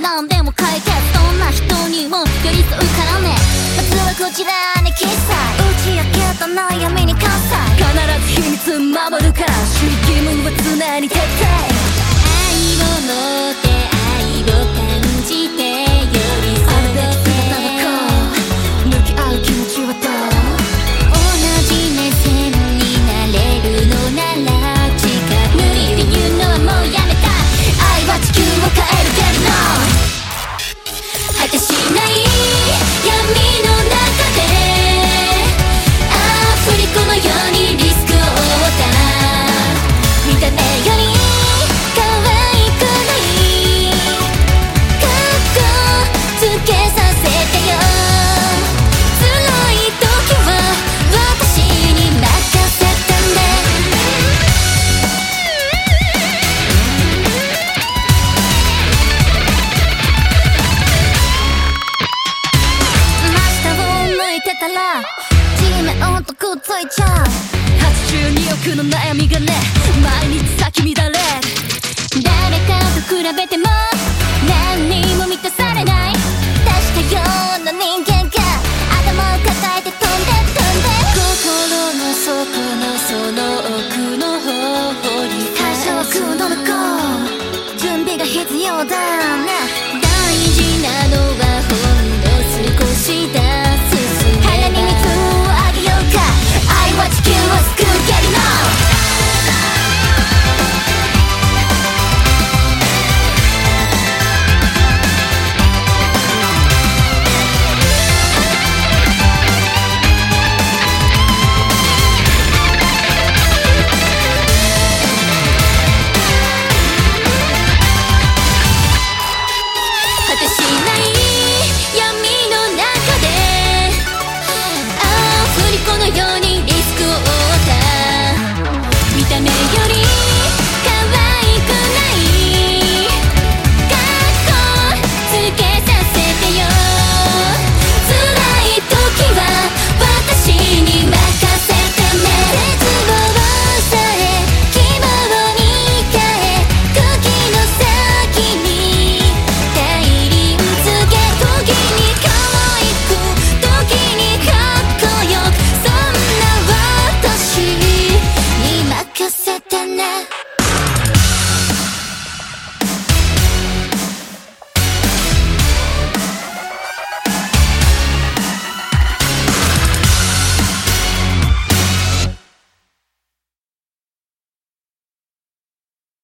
何でも解決。どんな人にも寄り添うからね。まずはこちらにけ悩みに関西必ず秘密守るから。守秘義務は常に徹底。ったら G メンとくっついちゃう。82億の悩みがね毎日咲き乱れ。る誰かと比べても何にも満たされない。出したような人間が頭を抱えて飛んで飛んで。心の底のその奥の方に。多少は空の子。こう準備が必要だな大事なの